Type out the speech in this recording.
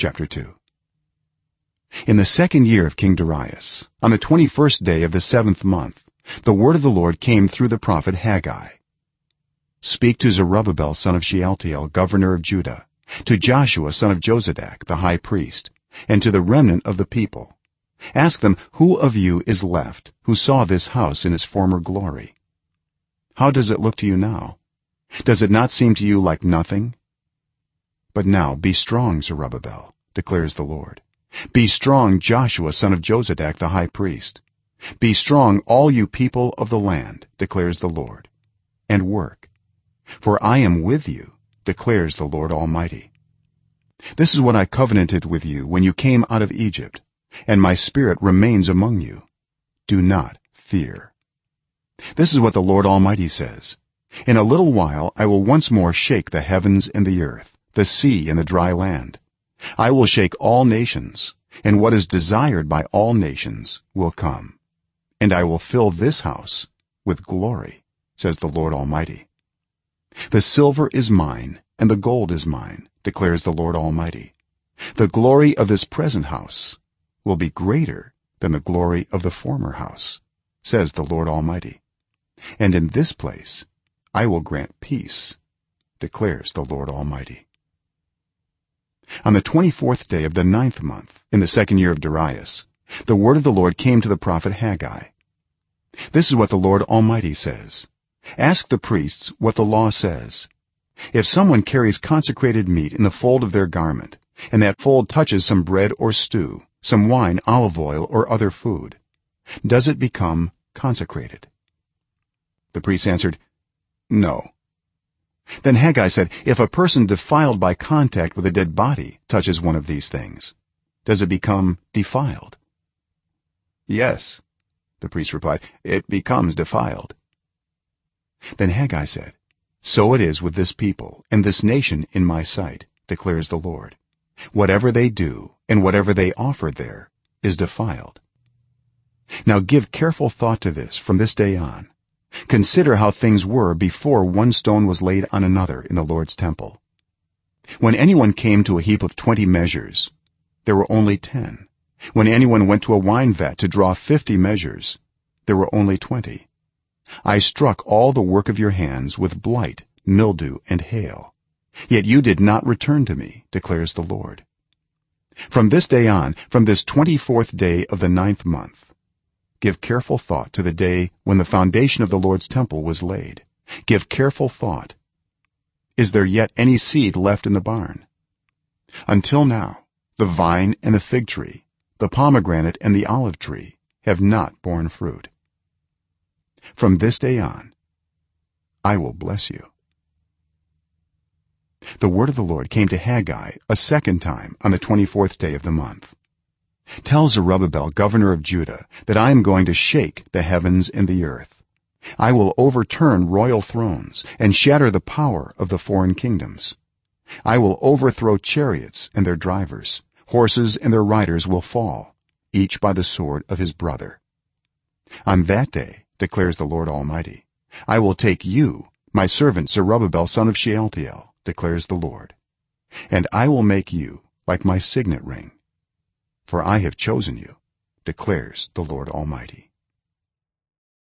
chapter 2 in the second year of king darius on the 21st day of the 7th month the word of the lord came through the prophet haggai. Speak to zerubbabel son of shealtiel governor of judah to joshua son of jozadak the high priest and to the remnant of the people. Ask them who of you is left who saw this house in its former glory? How does it look to you now? Does it not seem to you like nothing but now be strong zerubbabel declares the lord. Be strong joshua son of jozadak the high priest. Be strong all you people of the land declares the lord. And work. For i am with you declares the lord almighty. This is what i covenanted with you when you came out of egypt and my spirit remains among you. Do not fear. This is what the lord almighty says. In a little while i will once more shake the heavens and the earth the sea and the dry land. I will shake all nations and what is desired by all nations will come. And i will fill this house with glory says the lord almighty. The silver is mine and the gold is mine declares the lord almighty. The glory of this present house will be greater than the glory of the former house says the lord almighty. And in this place i will grant peace declares the lord almighty on the 24th day of the ninth month in the second year of darius the word of the lord came to the prophet haggai. This is what the lord almighty says. Ask the priests what the law says. If someone carries consecrated meat in the fold of their garment and that fold touches some bread or stew some wine olive oil or other food does it become consecrated? The priest answered no then haggai said if a person defiled by contact with a dead body touches one of these things does it become defiled? Yes the priest replied it becomes defiled. Then haggai said so it is with this people and this nation in my sight declares the lord. Whatever they do and whatever they offer there is defiled. Now give careful thought to this from this day on consider how things were before one stone was laid on another in the lord's temple. When anyone came to a heap of 20 measures there were only 10 when anyone went to a wine vat to draw 50 measures there were only 20 i struck all the work of your hands with blight mildew and hail. Yet you did not return to me declares the lord. From this day on from this 24th day of the ninth month give careful thought to the day when the foundation of the lord's temple was laid. Give careful thought. Is there yet any seed left in the barn? Until now the vine and the fig tree the pomegranate and the olive tree have not borne fruit. From this day on i will bless you. The word of the lord came to haggai a second time on the 24th day of the month tell zerubbabel governor of judah that i am going to shake the heavens and the earth. I will overturn royal thrones and shatter the power of the foreign kingdoms. I will overthrow chariots and their drivers. Horses and their riders will fall each by the sword of his brother. On that day declares the lord almighty i will take you my servant zerubbabel son of shealtiel declares the lord. And i will make you like my signet ring for i have chosen you declares the lord almighty